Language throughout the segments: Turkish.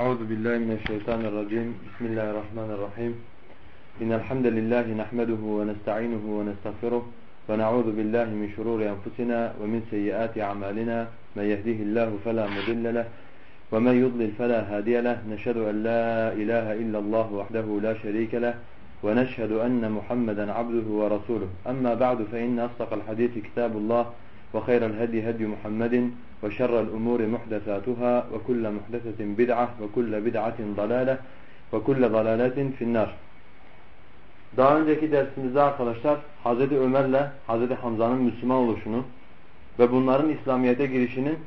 أعوذ بالله من الشيطان الرجيم. بسم الله الرحمن الرحيم. إن الحمد لله نحمده ونستعينه ونستغفره ونعوذ بالله من شرور أنفسنا ومن سيئات أعمالنا. من يهده الله فلا مضل له ومن يضلل فلا هادي له. نشهد أن لا إله إلا الله وحده لا شريك له ونشهد أن محمدا عبده ورسوله. أما بعد فإن أصدق الحديث كتاب الله وخير الهدي هدي محمد وشر الأمور محدثاتها وكل محدثة بدعة وكل بدعة ضلالة وكل ضلالة في النار Daha önceki dersimizde arkadaşlar Hazreti Ömer'le Hazreti Hamza'nın Müslüman oluşunu ve bunların İslamiyet'e girişinin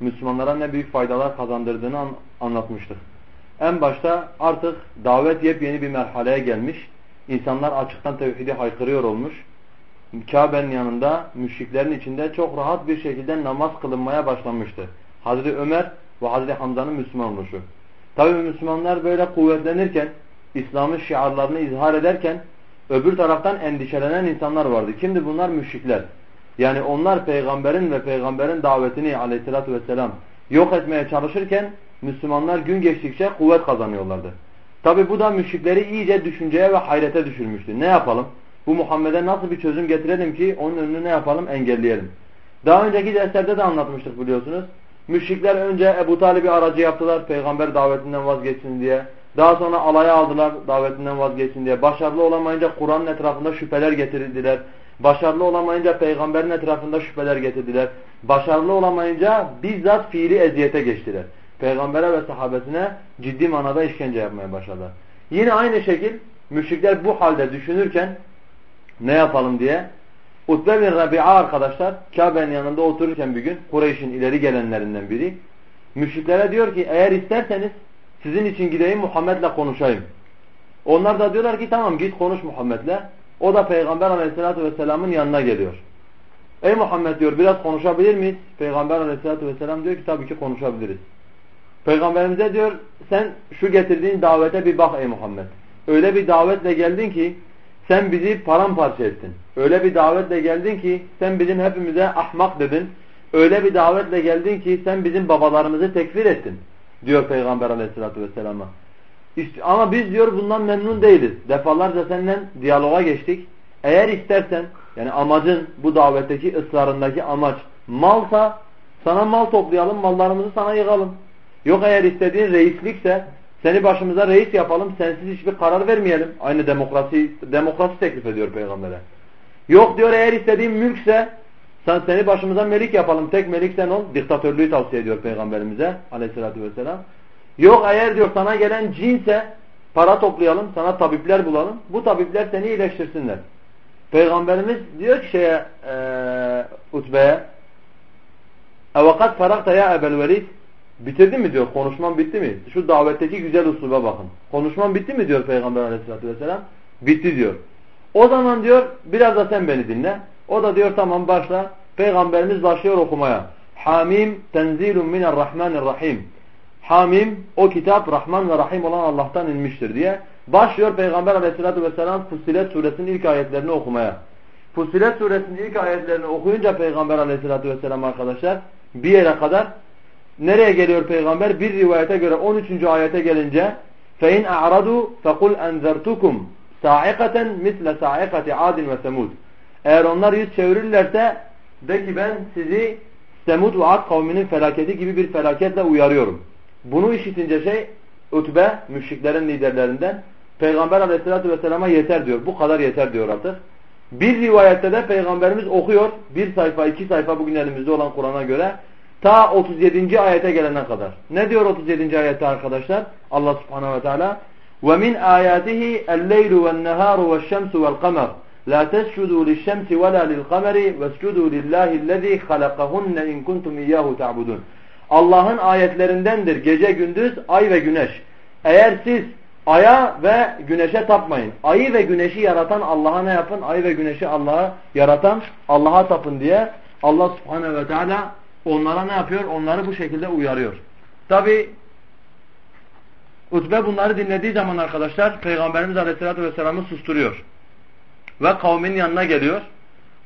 Müslümanlara ne büyük faydalar kazandırdığını an anlatmıştık. En başta artık davet yepyeni bir merhaleye gelmiş. İnsanlar açıktan tevhidi haykırıyor olmuş. Kabe'nin yanında müşriklerin içinde çok rahat bir şekilde namaz kılınmaya başlanmıştı. Hazreti Ömer ve Hazreti Hamza'nın Müslüman oluşu. Tabi Müslümanlar böyle kuvvetlenirken, İslam'ın şiarlarını izhar ederken öbür taraftan endişelenen insanlar vardı. Kimdi bunlar? Müşrikler. Yani onlar peygamberin ve peygamberin davetini aleyhissalatü vesselam yok etmeye çalışırken Müslümanlar gün geçtikçe kuvvet kazanıyorlardı. Tabi bu da müşrikleri iyice düşünceye ve hayrete düşürmüştü. Ne yapalım? Bu Muhammed'e nasıl bir çözüm getirelim ki onun önünü ne yapalım? Engelleyelim. Daha önceki derslerde de anlatmıştık biliyorsunuz. Müşrikler önce Ebu Talib'i aracı yaptılar peygamber davetinden vazgeçsin diye. Daha sonra alaya aldılar davetinden vazgeçsin diye. Başarılı olamayınca Kur'an'ın etrafında şüpheler getirdiler. Başarılı olamayınca peygamberin etrafında şüpheler getirdiler. Başarılı olamayınca bizzat fiili eziyete geçtiler. Peygambere ve sahabesine ciddi manada işkence yapmaya başladılar. Yine aynı şekil müşrikler bu halde düşünürken ne yapalım diye Utbe bin Rabi'a arkadaşlar Kabe'nin yanında otururken bir gün Kureyş'in ileri gelenlerinden biri müşriklere diyor ki eğer isterseniz sizin için gideyim Muhammed'le konuşayım. Onlar da diyorlar ki tamam git konuş Muhammed'le. O da Peygamber aleyhissalatü vesselamın yanına geliyor. Ey Muhammed diyor biraz konuşabilir miyiz? Peygamber aleyhissalatü vesselam diyor ki tabii ki konuşabiliriz. Peygamberimize diyor sen şu getirdiğin davete bir bak ey Muhammed. Öyle bir davetle geldin ki sen bizi paramparça ettin. Öyle bir davetle geldin ki sen bizim hepimize ahmak dedin. Öyle bir davetle geldin ki sen bizim babalarımızı tekfir ettin. Diyor Peygamber aleyhissalatü vesselama. İşte, ama biz diyor bundan memnun değiliz. Defalarca seninle diyaloga geçtik. Eğer istersen yani amacın bu davetteki ısrarındaki amaç malsa sana mal toplayalım mallarımızı sana yığalım. Yok eğer istediğin reislikse seni başımıza reis yapalım, sensiz hiçbir karar vermeyelim. Aynı demokrasi demokrasi teklif ediyor peygambere. Yok diyor eğer istediğin mülkse sen seni başımıza melik yapalım. Tek melik sen ol. Diktatörlüğü tavsiye ediyor peygamberimize aleyhissalatü vesselam. Yok eğer diyor sana gelen cinse para toplayalım, sana tabipler bulalım. Bu tabipler seni iyileştirsinler. Peygamberimiz diyor ki şeye e, utbeye evakat farakta ya ebel veris Bitirdin mi diyor. Konuşman bitti mi? Şu davetteki güzel usluba bakın. Konuşman bitti mi diyor Peygamber aleyhissalatü vesselam. Bitti diyor. O zaman diyor biraz da sen beni dinle. O da diyor tamam başla. Peygamberimiz başlıyor okumaya. Hamim tenzilun minerrahmanirrahim. Hamim o kitap Rahman ve Rahim olan Allah'tan inmiştir diye. Başlıyor Peygamber aleyhissalatü vesselam Fussilet suresinin ilk ayetlerini okumaya. Fussilet suresinin ilk ayetlerini okuyunca Peygamber aleyhissalatü vesselam arkadaşlar bir yere kadar Nereye geliyor peygamber? Bir rivayete göre 13. ayete gelince فَاِنْ اَعْرَضُوا فَقُلْ اَنْذَرْتُكُمْ سَاعِقَةً مِثْلَ سَاعِقَةِ عَادٍ وَسَمُودٍ Eğer onlar yüz çevirirlerse de ki ben sizi Semud ve Ad kavminin felaketi gibi bir felaketle uyarıyorum. Bunu işitince şey Utbe müşriklerin liderlerinden Peygamber aleyhissalatü vesselama yeter diyor. Bu kadar yeter diyor artık. Bir rivayette de Peygamberimiz okuyor. Bir sayfa iki sayfa bugün elimizde olan Kur'an'a göre Ta 37. ayete gelene kadar. Ne diyor 37. ayette arkadaşlar? Allah subhanahu ve teala وَمِنْ آيَاتِهِ اللَّيْلُ وَالنَّهَارُ وَالشَّمْسُ وَالْقَمَرُ لَا تَسْجُدُوا لِلشَّمْسِ وَلَا لِلْقَمَرِ وَاسْجُدُوا لِلّٰهِ الَّذ۪ي خَلَقَهُنَّ اِنْ كُنْتُمْ اِيَّهُ تَعْبُدُونَ Allah'ın ayetlerindendir gece gündüz, ay ve güneş. Eğer siz aya ve güneşe tapmayın. Ayı ve güneşi yaratan Allah'a ne yapın? Ay ve güneşi Allah'a yaratan Allah'a tapın diye Allah subhanehu ve teala onlara ne yapıyor? Onları bu şekilde uyarıyor. Tabi Utbe bunları dinlediği zaman arkadaşlar Peygamberimiz Aleyhisselatü Vesselam'ı susturuyor. Ve kavmin yanına geliyor.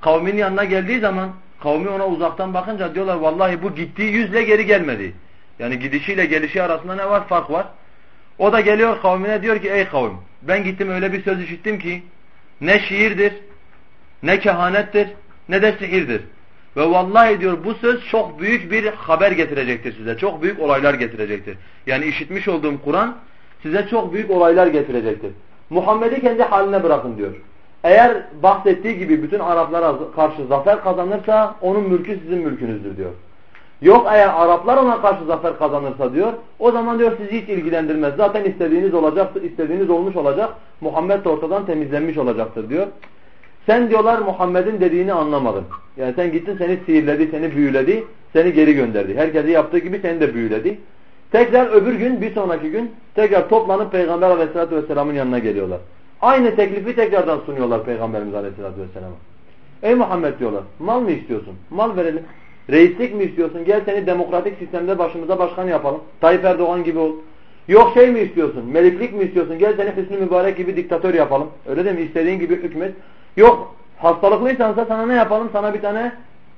Kavmin yanına geldiği zaman kavmi ona uzaktan bakınca diyorlar vallahi bu gittiği yüzle geri gelmedi. Yani gidişiyle gelişi arasında ne var? Fark var. O da geliyor kavmine diyor ki ey kavim ben gittim öyle bir söz işittim ki ne şiirdir, ne kehanettir, ne de sihirdir. Ve vallahi diyor bu söz çok büyük bir haber getirecektir size. Çok büyük olaylar getirecektir. Yani işitmiş olduğum Kur'an size çok büyük olaylar getirecektir. Muhammed'i kendi haline bırakın diyor. Eğer bahsettiği gibi bütün Araplara karşı zafer kazanırsa onun mülkü sizin mülkünüzdür diyor. Yok eğer Araplar ona karşı zafer kazanırsa diyor o zaman diyor sizi hiç ilgilendirmez. Zaten istediğiniz olacaktır, istediğiniz olmuş olacak. Muhammed de ortadan temizlenmiş olacaktır diyor. Sen diyorlar Muhammed'in dediğini anlamadın. Yani sen gittin seni sihirledi, seni büyüledi, seni geri gönderdi. Herkesi yaptığı gibi seni de büyüledi. Tekrar öbür gün, bir sonraki gün tekrar toplanıp Peygamber aleyhissalatü vesselamın yanına geliyorlar. Aynı teklifi tekrardan sunuyorlar Peygamberimiz aleyhissalatü vesselama. Ey Muhammed diyorlar, mal mı istiyorsun? Mal verelim. Reislik mi istiyorsun? Gel seni demokratik sistemde başımıza başkan yapalım. Tayyip Erdoğan gibi ol. Yok şey mi istiyorsun? Meliklik mi istiyorsun? Gel seni Hüsnü Mübarek gibi diktatör yapalım. Öyle değil mi? İstediğin gibi hükmet. Yok hastalıklıysansa sana ne yapalım? Sana bir tane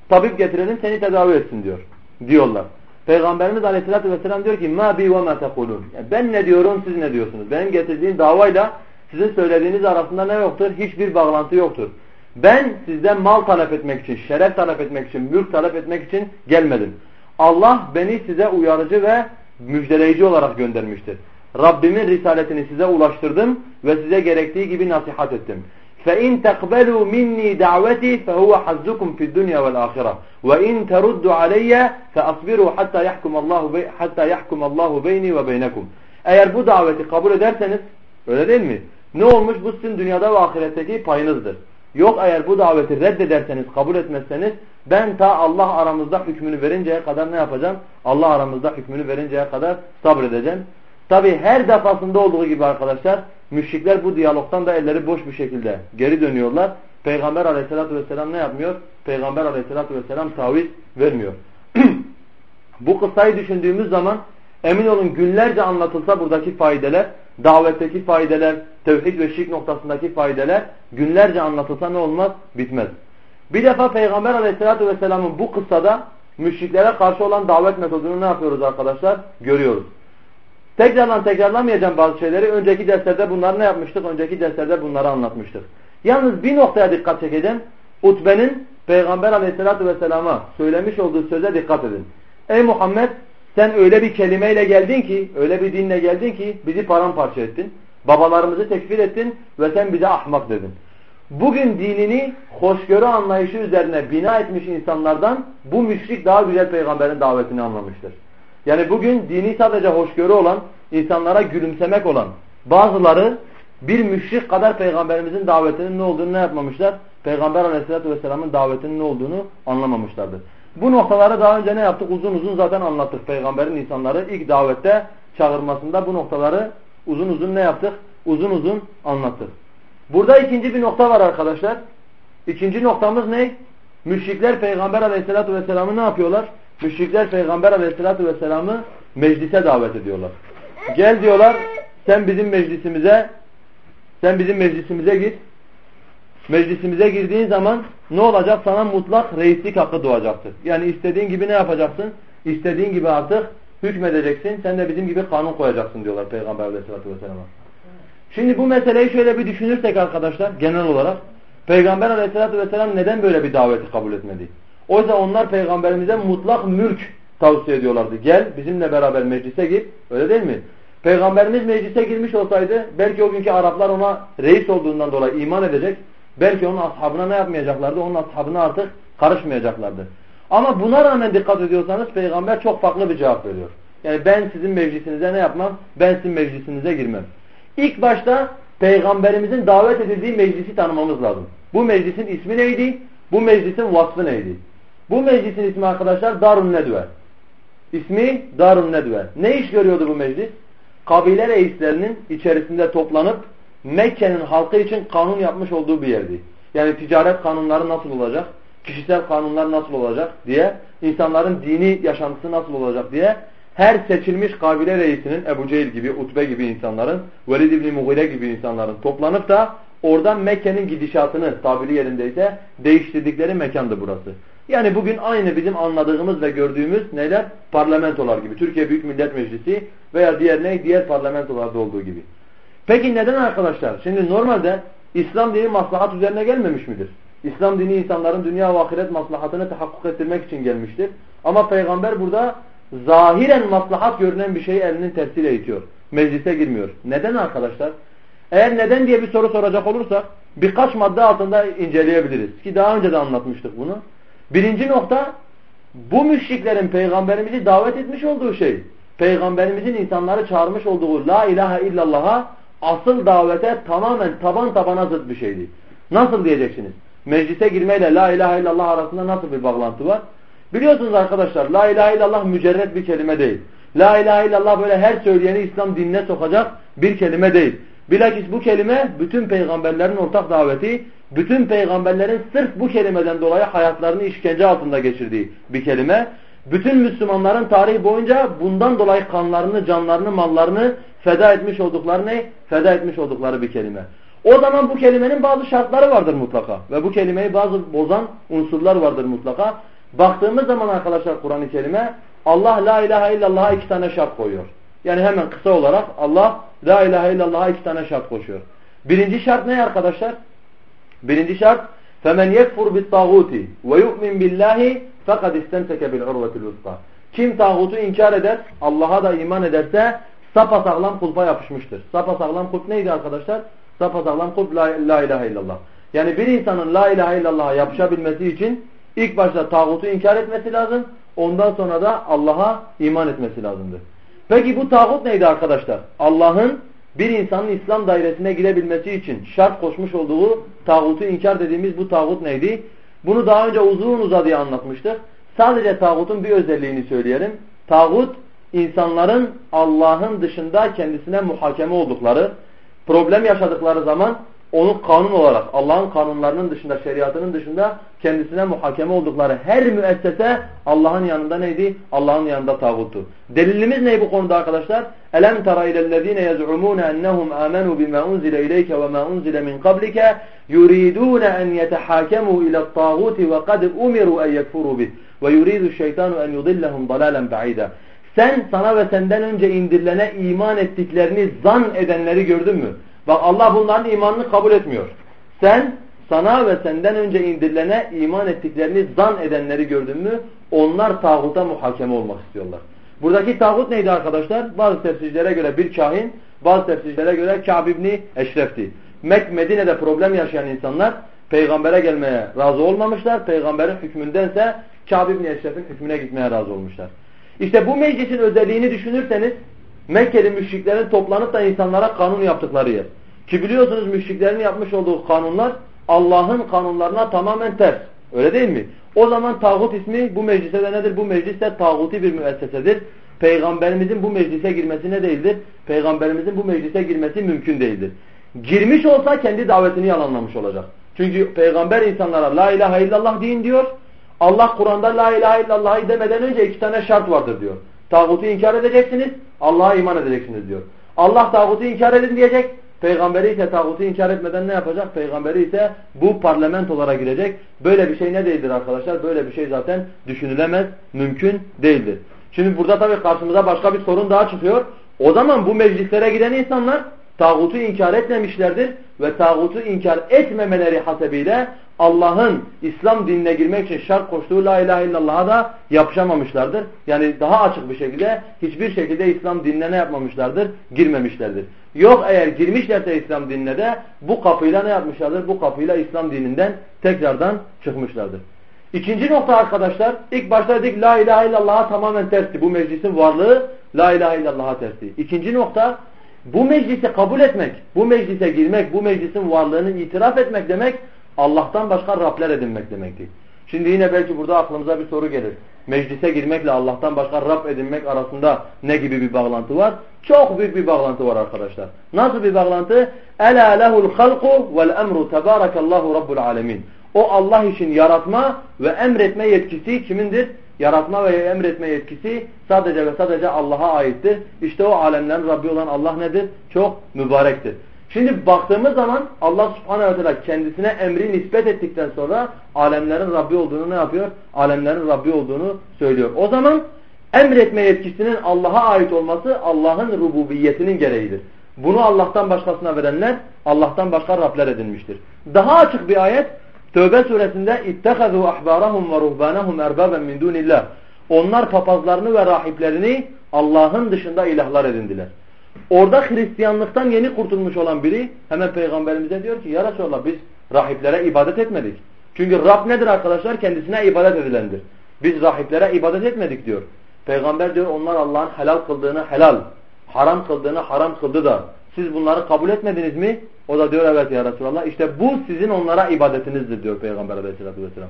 tabip getirelim seni tedavi etsin diyor. Diyorlar. Peygamberimiz Aleyhisselatü vesselam diyor ki ma bi ve ma. Ben ne diyorum siz ne diyorsunuz? Benim getirdiğim davayla sizin söylediğiniz arasında ne yoktur? Hiçbir bağlantı yoktur. Ben sizden mal talep etmek için, şeref talep etmek için, mülk talep etmek için gelmedim. Allah beni size uyarıcı ve müjdeleyici olarak göndermiştir. Rabbimin risaletini size ulaştırdım ve size gerektiği gibi nasihat ettim. فَاِنْ تَقْبَلُوا مِنِّي دَعْوَتِي فَهُوَ حَزُّكُمْ فِي الدُّنْيَا وَالْآخِرَةِ وَاِنْ تَرُدُّوا عَلَيَّ فَأَصْبِرُوا حَتَّى يَحْكُمَ اللّٰهُ حَتَّى يَحْكُمَ اللّٰهُ بَيْنِي وَبَيْنَكُمْ Eğer bu daveti kabul ederseniz, öyle değil mi? Ne olmuş? Bu sizin dünyada ve ahiretteki payınızdır. Yok eğer bu daveti reddederseniz, kabul etmezseniz ben ta Allah aramızda hükmünü verinceye kadar ne yapacağım? Allah aramızda hükmünü verinceye kadar sabredeceğim. Tabi her defasında olduğu gibi arkadaşlar müşrikler bu diyalogtan da elleri boş bir şekilde geri dönüyorlar. Peygamber aleyhissalatü vesselam ne yapmıyor? Peygamber aleyhissalatü vesselam taviz vermiyor. bu kıssayı düşündüğümüz zaman emin olun günlerce anlatılsa buradaki faydeler, davetteki faydeler, tevhid ve şirk noktasındaki faydeler günlerce anlatılsa ne olmaz? Bitmez. Bir defa Peygamber aleyhissalatü vesselamın bu kıssada müşriklere karşı olan davet metodunu ne yapıyoruz arkadaşlar? Görüyoruz. Tekrardan tekrarlamayacağım bazı şeyleri. Önceki derslerde bunları ne yapmıştık? Önceki derslerde bunları anlatmıştık. Yalnız bir noktaya dikkat çekeceğim. Utbe'nin Peygamber aleyhissalatü vesselama söylemiş olduğu söze dikkat edin. Ey Muhammed sen öyle bir kelimeyle geldin ki, öyle bir dinle geldin ki bizi paramparça ettin. Babalarımızı tekfir ettin ve sen bize ahmak dedin. Bugün dinini hoşgörü anlayışı üzerine bina etmiş insanlardan bu müşrik daha güzel peygamberin davetini anlamıştır. Yani bugün dini sadece hoşgörü olan, insanlara gülümsemek olan bazıları bir müşrik kadar peygamberimizin davetinin ne olduğunu ne yapmamışlar? Peygamber aleyhissalatü vesselamın davetinin ne olduğunu anlamamışlardır. Bu noktaları daha önce ne yaptık? Uzun uzun zaten anlattık. Peygamberin insanları ilk davette çağırmasında bu noktaları uzun uzun ne yaptık? Uzun uzun anlattık. Burada ikinci bir nokta var arkadaşlar. İkinci noktamız ne? Müşrikler Peygamber aleyhissalatü vesselamı ne yapıyorlar? Müşrikler Peygamber aleyhissalatü vesselamı meclise davet ediyorlar. Gel diyorlar sen bizim meclisimize sen bizim meclisimize gir. Meclisimize girdiğin zaman ne olacak? Sana mutlak reislik hakkı doğacaktır. Yani istediğin gibi ne yapacaksın? İstediğin gibi artık hükmedeceksin. Sen de bizim gibi kanun koyacaksın diyorlar Peygamber aleyhissalatü vesselam'a. Şimdi bu meseleyi şöyle bir düşünürsek arkadaşlar genel olarak Peygamber aleyhissalatü vesselam neden böyle bir daveti kabul etmedi? Oysa onlar peygamberimize mutlak mülk tavsiye ediyorlardı. Gel bizimle beraber meclise gir. Öyle değil mi? Peygamberimiz meclise girmiş olsaydı belki o günkü Araplar ona reis olduğundan dolayı iman edecek. Belki onun ashabına ne yapmayacaklardı? Onun ashabına artık karışmayacaklardı. Ama buna rağmen dikkat ediyorsanız peygamber çok farklı bir cevap veriyor. Yani ben sizin meclisinize ne yapmam? Ben sizin meclisinize girmem. İlk başta peygamberimizin davet edildiği meclisi tanımamız lazım. Bu meclisin ismi neydi? Bu meclisin vasfı neydi? Bu meclisin ismi arkadaşlar Darun Nedve. İsmi Darun Nedve. Ne iş görüyordu bu meclis? Kabile reislerinin içerisinde toplanıp Mekke'nin halkı için kanun yapmış olduğu bir yerdi. Yani ticaret kanunları nasıl olacak? Kişisel kanunlar nasıl olacak diye, insanların dini yaşantısı nasıl olacak diye her seçilmiş kabile reisinin Ebu Cehil gibi, Utbe gibi insanların, Velid İbni Mughire gibi insanların toplanıp da oradan Mekke'nin gidişatını tabiri yerindeyse değiştirdikleri mekandı burası. Yani bugün aynı bizim anladığımız ve gördüğümüz neler? Parlamentolar gibi. Türkiye Büyük Millet Meclisi veya diğer ne? Diğer parlamentolarda olduğu gibi. Peki neden arkadaşlar? Şimdi normalde İslam dini maslahat üzerine gelmemiş midir? İslam dini insanların dünya ve ahiret maslahatını tahakkuk ettirmek için gelmiştir. Ama peygamber burada zahiren maslahat görünen bir şeyi elinin tersiyle itiyor. Meclise girmiyor. Neden arkadaşlar? Eğer neden diye bir soru soracak olursak birkaç madde altında inceleyebiliriz. Ki daha önce de anlatmıştık bunu. Birinci nokta bu müşriklerin peygamberimizi davet etmiş olduğu şey. Peygamberimizin insanları çağırmış olduğu la ilahe illallah'a asıl davete tamamen taban tabana zıt bir şeydi. Nasıl diyeceksiniz? Meclise girmeyle la ilahe illallah arasında nasıl bir bağlantı var? Biliyorsunuz arkadaşlar la ilahe illallah mücerret bir kelime değil. La ilahe illallah böyle her söyleyeni İslam dinine sokacak bir kelime değil. Bilakis bu kelime bütün peygamberlerin ortak daveti, bütün peygamberlerin sırf bu kelimeden dolayı hayatlarını işkence altında geçirdiği bir kelime. Bütün Müslümanların tarihi boyunca bundan dolayı kanlarını, canlarını, mallarını feda etmiş oldukları ne? Feda etmiş oldukları bir kelime. O zaman bu kelimenin bazı şartları vardır mutlaka. Ve bu kelimeyi bazı bozan unsurlar vardır mutlaka. Baktığımız zaman arkadaşlar Kur'an-ı Kerim'e Allah la ilahe illallah'a iki tane şart koyuyor. Yani hemen kısa olarak Allah la ilahe illallah'a iki tane şart koşuyor. Birinci şart ne arkadaşlar? Birinci şart فَمَنْ يَكْفُرْ بِالطَّاغُوتِ وَيُؤْمِنْ بِاللّٰهِ فَقَدْ اِسْتَمْسَكَ بِالْعُرْوَةِ الْوُسْطَى Kim tağutu inkar eder, Allah'a da iman ederse sapasağlam kulpa yapışmıştır. Sapasağlam kulp neydi arkadaşlar? Sapasağlam kulp la, la ilahe illallah. Yani bir insanın la ilahe illallah'a yapışabilmesi için ilk başta tağutu inkar etmesi lazım. Ondan sonra da Allah'a iman etmesi lazımdır. Peki bu tağut neydi arkadaşlar? Allah'ın bir insanın İslam dairesine girebilmesi için şart koşmuş olduğu tağutu inkar dediğimiz bu tağut neydi? Bunu daha önce uzun uzadıya anlatmıştık. Sadece tağutun bir özelliğini söyleyelim. Tağut insanların Allah'ın dışında kendisine muhakeme oldukları, problem yaşadıkları zaman onu kanun olarak Allah'ın kanunlarının dışında, şeriatının dışında kendisine muhakeme oldukları her müessese Allah'ın yanında neydi? Allah'ın yanında tağuttu. Delilimiz ne bu konuda arkadaşlar? Elem tara ilellezine yez'umune ennehum amenu bima unzile ileyke ve ma unzile min qablike yuridune en yetehakemu ile tağuti ve kad umiru en yekfuru bih ve yuridu şeytanu en yudillahum dalalen ba'ida. Sen sana ve senden önce indirilene iman ettiklerini zan edenleri gördün mü? Bak Allah bunların imanını kabul etmiyor. Sen sana ve senden önce indirilene iman ettiklerini zan edenleri gördün mü? Onlar tağuta muhakeme olmak istiyorlar. Buradaki tağut neydi arkadaşlar? Bazı tefsircilere göre bir kahin, bazı tefsircilere göre Kâb İbni Eşref'ti. Mek Medine'de problem yaşayan insanlar peygambere gelmeye razı olmamışlar. Peygamberin hükmündense Kâb İbni Eşref'in hükmüne gitmeye razı olmuşlar. İşte bu meclisin özelliğini düşünürseniz Mekke'li müşriklerin toplanıp da insanlara kanun yaptıkları yer. Ki biliyorsunuz müşriklerin yapmış olduğu kanunlar Allah'ın kanunlarına tamamen ters. Öyle değil mi? O zaman tağut ismi bu meclise de nedir? Bu meclis de tağuti bir müessesedir. Peygamberimizin bu meclise girmesi ne değildir? Peygamberimizin bu meclise girmesi mümkün değildir. Girmiş olsa kendi davetini yalanlamış olacak. Çünkü peygamber insanlara la ilahe illallah deyin diyor. Allah Kur'an'da la ilahe illallah'ı demeden önce iki tane şart vardır diyor. Tağutu inkar edeceksiniz, Allah'a iman edeceksiniz diyor. Allah tağutu inkar edin diyecek, Peygamberi ise tağutu inkar etmeden ne yapacak? Peygamberi ise bu parlamentolara girecek. Böyle bir şey ne değildir arkadaşlar? Böyle bir şey zaten düşünülemez, mümkün değildir. Şimdi burada tabii karşımıza başka bir sorun daha çıkıyor. O zaman bu meclislere giden insanlar tağutu inkar etmemişlerdir ve tağutu inkar etmemeleri hasebiyle Allah'ın İslam dinine girmek için şart koştuğu la ilahe illallah'a da yapışamamışlardır. Yani daha açık bir şekilde hiçbir şekilde İslam dinine ne yapmamışlardır? Girmemişlerdir. Yok eğer girmişlerse İslam dinine de bu kapıyla ne yapmışlardır? Bu kapıyla İslam dininden tekrardan çıkmışlardır. İkinci nokta arkadaşlar ilk başta dedik la ilahe illallah'a tamamen tersti. Bu meclisin varlığı la ilahe illallah'a tersti. İkinci nokta bu meclisi kabul etmek, bu meclise girmek, bu meclisin varlığını itiraf etmek demek Allah'tan başka Rabler edinmek demektir. Şimdi yine belki burada aklımıza bir soru gelir. Meclise girmekle Allah'tan başka Rab edinmek arasında ne gibi bir bağlantı var? Çok büyük bir bağlantı var arkadaşlar. Nasıl bir bağlantı? Ela lehul halku vel emru tebarakallahu rabbul alemin. O Allah için yaratma ve emretme yetkisi kimindir? Yaratma ve emretme yetkisi sadece ve sadece Allah'a aittir. İşte o alemlerin Rabbi olan Allah nedir? Çok mübarektir. Şimdi baktığımız zaman Allah subhanehu ve kendisine emri nispet ettikten sonra alemlerin Rabbi olduğunu ne yapıyor? Alemlerin Rabbi olduğunu söylüyor. O zaman emretme yetkisinin Allah'a ait olması Allah'ın rububiyetinin gereğidir. Bunu Allah'tan başkasına verenler Allah'tan başka Rabler edinmiştir. Daha açık bir ayet Tövbe suresinde اِتَّخَذُوا اَحْبَارَهُمْ وَرُهْبَانَهُمْ اَرْبَابًا مِنْ دُونِ اللّٰهِ Onlar papazlarını ve rahiplerini Allah'ın dışında ilahlar edindiler. Orada Hristiyanlıktan yeni kurtulmuş olan biri hemen peygamberimize diyor ki ya Resulallah biz rahiplere ibadet etmedik. Çünkü Rab nedir arkadaşlar? Kendisine ibadet edilendir. Biz rahiplere ibadet etmedik diyor. Peygamber diyor onlar Allah'ın helal kıldığını helal, haram kıldığını haram kıldı da siz bunları kabul etmediniz mi? O da diyor evet ya Resulallah. İşte bu sizin onlara ibadetinizdir diyor Peygamber aleyhissalatü vesselam.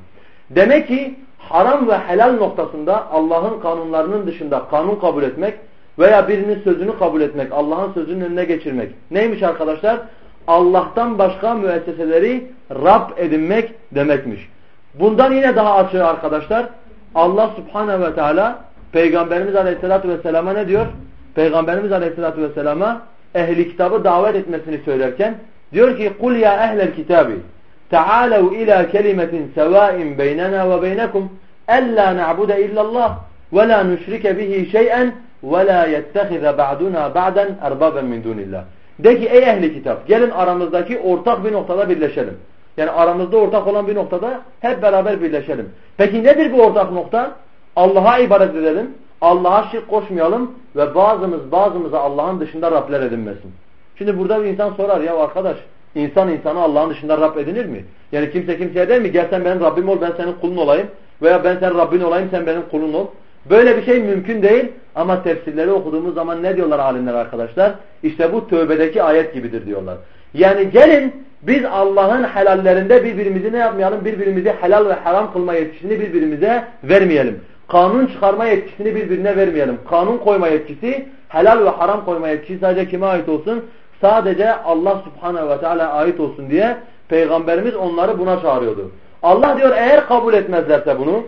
Demek ki haram ve helal noktasında Allah'ın kanunlarının dışında kanun kabul etmek veya birinin sözünü kabul etmek, Allah'ın sözünün önüne geçirmek. Neymiş arkadaşlar? Allah'tan başka müesseseleri Rab edinmek demekmiş. Bundan yine daha açığı arkadaşlar. Allah subhanehu ve teala Peygamberimiz aleyhissalatü vesselama ne diyor? Peygamberimiz aleyhissalatü vesselama ehli kitabı davet etmesini söylerken diyor ki kul ya ehlel kitabi ta'alu ila kelimetin sevain beynena ve beynekum alla na'budu illallah ve la nüşrike bihi şey'en ve la yettehize ba'duna ba'den erbaben min dunillah. De ki ey ehli kitap gelin aramızdaki ortak bir noktada birleşelim. Yani aramızda ortak olan bir noktada hep beraber birleşelim. Peki nedir bu ortak nokta? Allah'a ibadet edelim. Allah'a şirk koşmayalım ve bazımız bazımıza Allah'ın dışında Rabler edinmesin. Şimdi burada bir insan sorar ya arkadaş insan insanı Allah'ın dışında Rab edinir mi? Yani kimse kimseye der mi gel sen benim Rabbim ol ben senin kulun olayım veya ben senin Rabbin olayım sen benim kulun ol. Böyle bir şey mümkün değil ama tefsirleri okuduğumuz zaman ne diyorlar alimler arkadaşlar? İşte bu tövbedeki ayet gibidir diyorlar. Yani gelin biz Allah'ın helallerinde birbirimizi ne yapmayalım? Birbirimizi helal ve haram kılma yetkisini birbirimize vermeyelim. Kanun çıkarma yetkisini birbirine vermeyelim. Kanun koyma yetkisi, helal ve haram koyma yetkisi sadece kime ait olsun? Sadece Allah subhanehu ve teala ait olsun diye Peygamberimiz onları buna çağırıyordu. Allah diyor eğer kabul etmezlerse bunu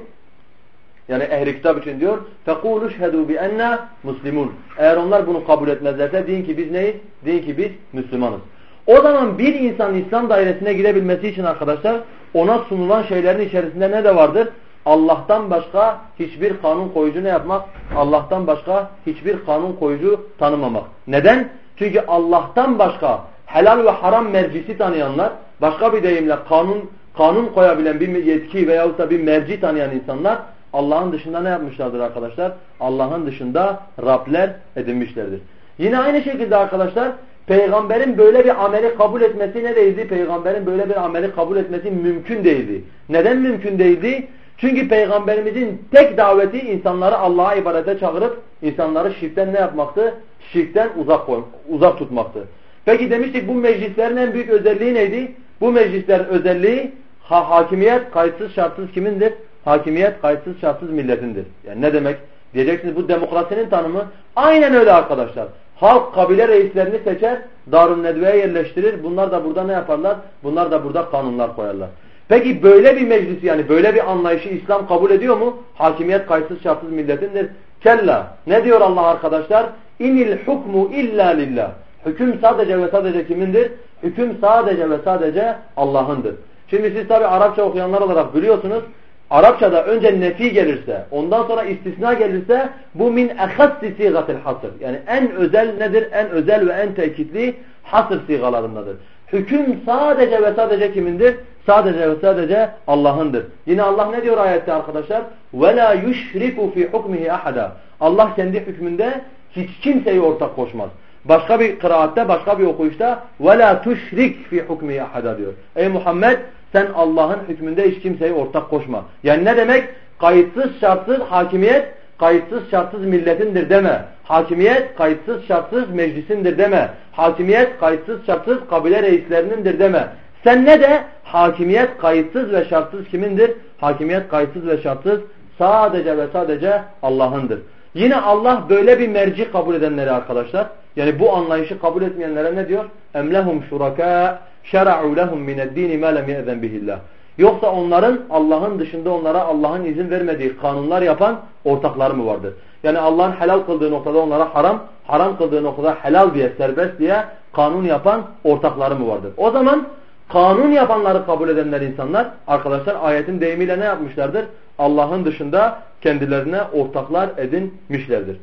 yani ehli kitap için diyor فَقُولُ شْهَدُوا بِأَنَّا muslimun. Eğer onlar bunu kabul etmezlerse deyin ki biz neyiz? Deyin ki biz Müslümanız. O zaman bir insan İslam dairesine girebilmesi için arkadaşlar ona sunulan şeylerin içerisinde ne de vardır? Allah'tan başka hiçbir kanun koyucu ne yapmak? Allah'tan başka hiçbir kanun koyucu tanımamak. Neden? Çünkü Allah'tan başka helal ve haram mercisi tanıyanlar, başka bir deyimle kanun kanun koyabilen bir yetki veyahut da bir merci tanıyan insanlar Allah'ın dışında ne yapmışlardır arkadaşlar? Allah'ın dışında Rabler edinmişlerdir. Yine aynı şekilde arkadaşlar Peygamberin böyle bir ameli kabul etmesi ne değildi? Peygamberin böyle bir ameli kabul etmesi mümkün değildi. Neden mümkün değildi? Çünkü Peygamberimizin tek daveti insanları Allah'a ibadete çağırıp insanları şirkten ne yapmaktı? Şirkten uzak, uzak tutmaktı. Peki demiştik bu meclislerin en büyük özelliği neydi? Bu meclislerin özelliği ha hakimiyet kayıtsız şartsız kimindir? Hakimiyet kayıtsız şartsız milletindir. Yani ne demek? Diyeceksiniz bu demokrasinin tanımı. Aynen öyle arkadaşlar. Halk kabile reislerini seçer, Darun Nedve'ye yerleştirir. Bunlar da burada ne yaparlar? Bunlar da burada kanunlar koyarlar. Peki böyle bir meclis yani böyle bir anlayışı İslam kabul ediyor mu? Hakimiyet kayıtsız şartsız milletindir. Kella. Ne diyor Allah arkadaşlar? İnil hukmu illa lillah. Hüküm sadece ve sadece kimindir? Hüküm sadece ve sadece Allah'ındır. Şimdi siz tabi Arapça okuyanlar olarak biliyorsunuz. Arapçada önce nefi gelirse, ondan sonra istisna gelirse bu min ehassi sigatil hasır. Yani en özel nedir? En özel ve en tekitli hasır sigalarındadır. Hüküm sadece ve sadece kimindir? Sadece ve sadece Allah'ındır. Yine Allah ne diyor ayette arkadaşlar? وَلَا يُشْرِكُ فِي حُكْمِهِ أَحَدًا Allah kendi hükmünde hiç kimseyi ortak koşmaz. Başka bir kıraatte, başka bir okuyuşta وَلَا تُشْرِكْ فِي حُكْمِهِ أَحَدًا diyor. Ey Muhammed sen Allah'ın hükmünde hiç kimseyi ortak koşma. Yani ne demek? Kayıtsız şartsız hakimiyet, kayıtsız şartsız milletindir deme. Hakimiyet kayıtsız şartsız meclisindir deme. Hakimiyet kayıtsız şartsız kabile reislerinindir deme. Sen ne de hakimiyet kayıtsız ve şartsız kimindir? Hakimiyet kayıtsız ve şartsız sadece ve sadece Allah'ındır. Yine Allah böyle bir merci kabul edenleri arkadaşlar. Yani bu anlayışı kabul etmeyenlere ne diyor? Emlehum şuraka şer'u lehum mined-din ma lem ye'zen. Yoksa onların Allah'ın dışında onlara Allah'ın izin vermediği kanunlar yapan ortakları mı vardır? Yani Allah'ın helal kıldığı noktada onlara haram, haram kıldığı noktada helal diye, serbest diye kanun yapan ortakları mı vardır? O zaman kanun yapanları kabul edenler insanlar arkadaşlar ayetin deyimiyle ne yapmışlardır? Allah'ın dışında kendilerine ortaklar edinmişlerdir.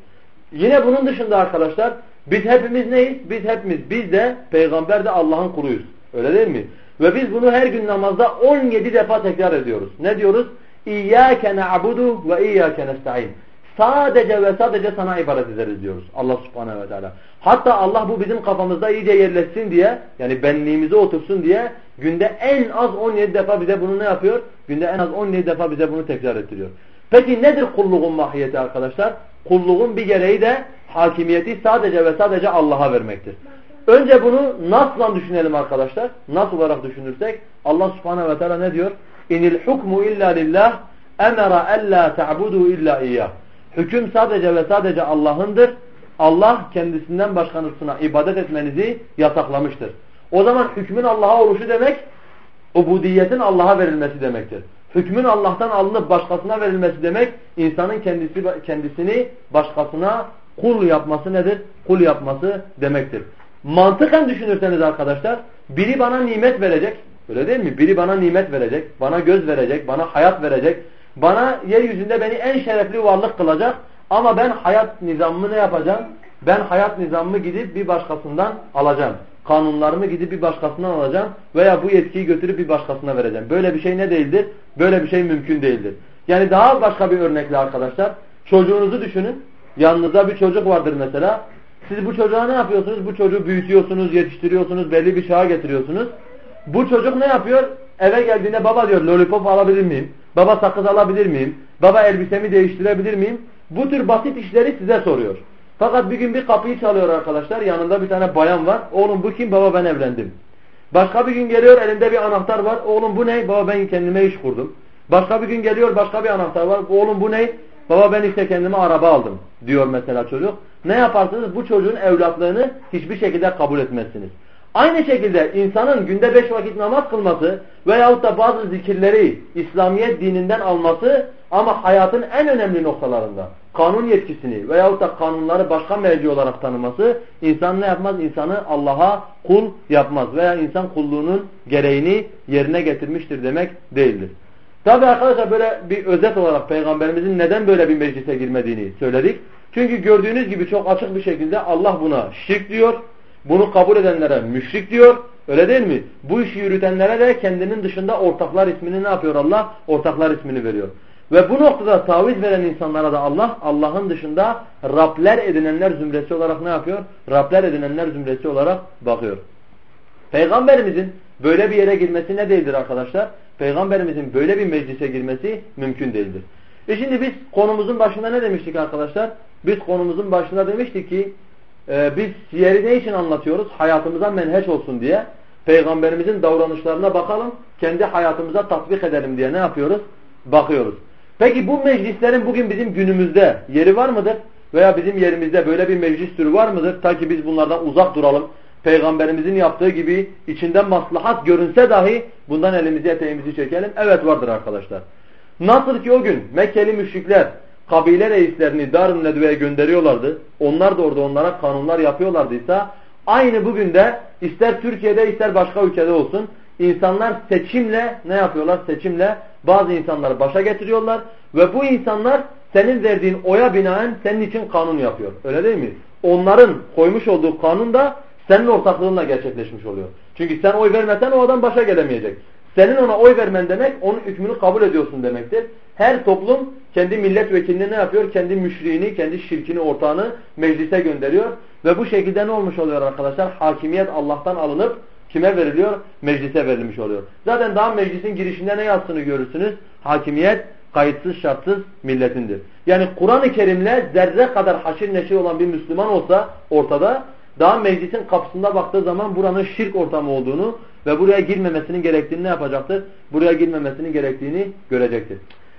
Yine bunun dışında arkadaşlar biz hepimiz neyiz? Biz hepimiz biz de peygamber de Allah'ın kuluyuz. Öyle değil mi? Ve biz bunu her gün namazda 17 defa tekrar ediyoruz. Ne diyoruz? İyyâke na'budu ve iyyâke nesta'in. Sadece ve sadece sana ibadet ederiz diyoruz. Allah subhanehu ve teala. Hatta Allah bu bizim kafamızda iyice yerleşsin diye yani benliğimize otursun diye günde en az 17 defa bize bunu ne yapıyor? Günde en az 17 defa bize bunu tekrar ettiriyor. Peki nedir kulluğun mahiyeti arkadaşlar? Kulluğun bir gereği de hakimiyeti sadece ve sadece Allah'a vermektir. Önce bunu nasıl düşünelim arkadaşlar? Nasıl olarak düşünürsek Allah subhanehu ve teala ne diyor? İnil hukmu illa lillah emera alla ta'budu illa iyyah. Hüküm sadece ve sadece Allah'ındır. Allah kendisinden başkanısına ibadet etmenizi yasaklamıştır. O zaman hükmün Allah'a oluşu demek ubudiyetin Allah'a verilmesi demektir. Hükmün Allah'tan alınıp başkasına verilmesi demek insanın kendisi kendisini başkasına kul yapması nedir? Kul yapması demektir. Mantıken düşünürseniz arkadaşlar biri bana nimet verecek. Öyle değil mi? Biri bana nimet verecek, bana göz verecek, bana hayat verecek. Bana yeryüzünde beni en şerefli varlık kılacak. Ama ben hayat nizamımı ne yapacağım? Ben hayat nizamımı gidip bir başkasından alacağım. Kanunlarımı gidip bir başkasından alacağım. Veya bu yetkiyi götürüp bir başkasına vereceğim. Böyle bir şey ne değildir? Böyle bir şey mümkün değildir. Yani daha başka bir örnekle arkadaşlar. Çocuğunuzu düşünün. Yanınızda bir çocuk vardır mesela. Siz bu çocuğa ne yapıyorsunuz? Bu çocuğu büyütüyorsunuz, yetiştiriyorsunuz, belli bir çağa getiriyorsunuz. Bu çocuk ne yapıyor? Eve geldiğinde baba diyor lollipop alabilir miyim? Baba sakız alabilir miyim? Baba elbisemi değiştirebilir miyim? Bu tür basit işleri size soruyor. Fakat bir gün bir kapıyı çalıyor arkadaşlar. Yanında bir tane bayan var. Oğlum bu kim? Baba ben evlendim. Başka bir gün geliyor elinde bir anahtar var. Oğlum bu ne? Baba ben kendime iş kurdum. Başka bir gün geliyor başka bir anahtar var. Oğlum bu ne? Baba ben işte kendime araba aldım diyor mesela çocuk. Ne yaparsınız? Bu çocuğun evlatlığını hiçbir şekilde kabul etmezsiniz. Aynı şekilde insanın günde beş vakit namaz kılması veyahut da bazı zikirleri İslamiyet dininden alması ama hayatın en önemli noktalarında kanun yetkisini veyahut da kanunları başka merci olarak tanıması insan ne yapmaz? İnsanı Allah'a kul yapmaz veya insan kulluğunun gereğini yerine getirmiştir demek değildir. Tabi arkadaşlar böyle bir özet olarak Peygamberimizin neden böyle bir meclise girmediğini söyledik. Çünkü gördüğünüz gibi çok açık bir şekilde Allah buna şirk diyor. Bunu kabul edenlere müşrik diyor. Öyle değil mi? Bu işi yürütenlere de kendinin dışında ortaklar ismini ne yapıyor Allah? Ortaklar ismini veriyor. Ve bu noktada taviz veren insanlara da Allah, Allah'ın dışında Rabler edinenler zümresi olarak ne yapıyor? Rabler edinenler zümresi olarak bakıyor. Peygamberimizin böyle bir yere girmesi ne değildir arkadaşlar? Peygamberimizin böyle bir meclise girmesi mümkün değildir. E şimdi biz konumuzun başında ne demiştik arkadaşlar? Biz konumuzun başında demiştik ki e, biz siyeri ne için anlatıyoruz? Hayatımıza menheç olsun diye. Peygamberimizin davranışlarına bakalım. Kendi hayatımıza tatbik edelim diye ne yapıyoruz? Bakıyoruz. Peki bu meclislerin bugün bizim günümüzde yeri var mıdır? Veya bizim yerimizde böyle bir meclis türü var mıdır? Ta ki biz bunlardan uzak duralım. Peygamberimizin yaptığı gibi içinden maslahat görünse dahi bundan elimizi eteğimizi çekelim. Evet vardır arkadaşlar. Nasıl ki o gün Mekkeli müşrikler kabile reislerini Darun Nedve'ye gönderiyorlardı. Onlar da orada onlara kanunlar yapıyorlardıysa aynı bugün de ister Türkiye'de ister başka ülkede olsun insanlar seçimle ne yapıyorlar? Seçimle bazı insanları başa getiriyorlar ve bu insanlar senin verdiğin oya binaen senin için kanun yapıyor. Öyle değil mi? Onların koymuş olduğu kanun da senin ortaklığınla gerçekleşmiş oluyor. Çünkü sen oy vermesen o adam başa gelemeyecek. Senin ona oy vermen demek onun hükmünü kabul ediyorsun demektir. Her toplum kendi milletvekilini ne yapıyor? Kendi müşriğini, kendi şirkini, ortağını meclise gönderiyor. Ve bu şekilde ne olmuş oluyor arkadaşlar? Hakimiyet Allah'tan alınıp kime veriliyor? Meclise verilmiş oluyor. Zaten daha meclisin girişinde ne yazsını görürsünüz? Hakimiyet kayıtsız şartsız milletindir. Yani Kur'an-ı Kerim'le zerre kadar haşir neşir olan bir Müslüman olsa ortada daha meclisin kapısında baktığı zaman buranın şirk ortamı olduğunu ve buraya girmemesinin gerektiğini ne yapacaktır? Buraya girmemesinin gerektiğini görecektir.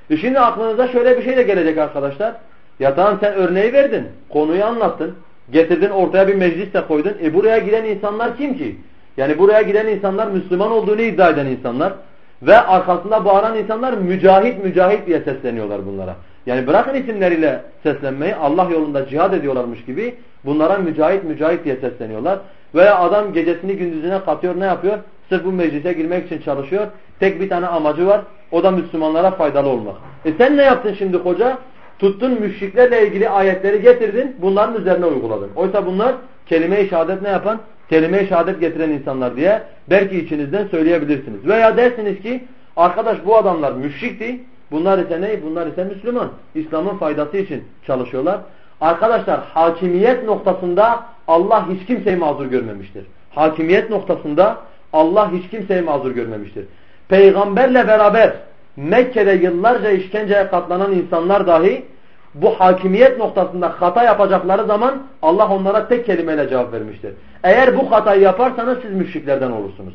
E şimdi aklınıza şöyle bir şey de gelecek arkadaşlar. Ya tamam sen örneği verdin, konuyu anlattın, getirdin ortaya bir meclis de koydun. E buraya giren insanlar kim ki? Yani buraya giden insanlar Müslüman olduğunu iddia eden insanlar ve arkasında bağıran insanlar mücahit mücahit diye sesleniyorlar bunlara. Yani bırakın isimleriyle seslenmeyi Allah yolunda cihad ediyorlarmış gibi Bunlara mücahit mücahit diye sesleniyorlar. Veya adam gecesini gündüzüne katıyor ne yapıyor? Sırf bu meclise girmek için çalışıyor. Tek bir tane amacı var. O da Müslümanlara faydalı olmak. E sen ne yaptın şimdi hoca? Tuttun müşriklerle ilgili ayetleri getirdin. Bunların üzerine uyguladın. Oysa bunlar kelime-i şehadet ne yapan? Kelime-i şehadet getiren insanlar diye belki içinizden söyleyebilirsiniz. Veya dersiniz ki arkadaş bu adamlar müşrikti. Bunlar ise ne? Bunlar ise Müslüman. İslam'ın faydası için çalışıyorlar. Arkadaşlar hakimiyet noktasında Allah hiç kimseyi mazur görmemiştir. Hakimiyet noktasında Allah hiç kimseyi mazur görmemiştir. Peygamberle beraber Mekke'de yıllarca işkenceye katlanan insanlar dahi bu hakimiyet noktasında hata yapacakları zaman Allah onlara tek kelimeyle cevap vermiştir. Eğer bu hatayı yaparsanız siz müşriklerden olursunuz.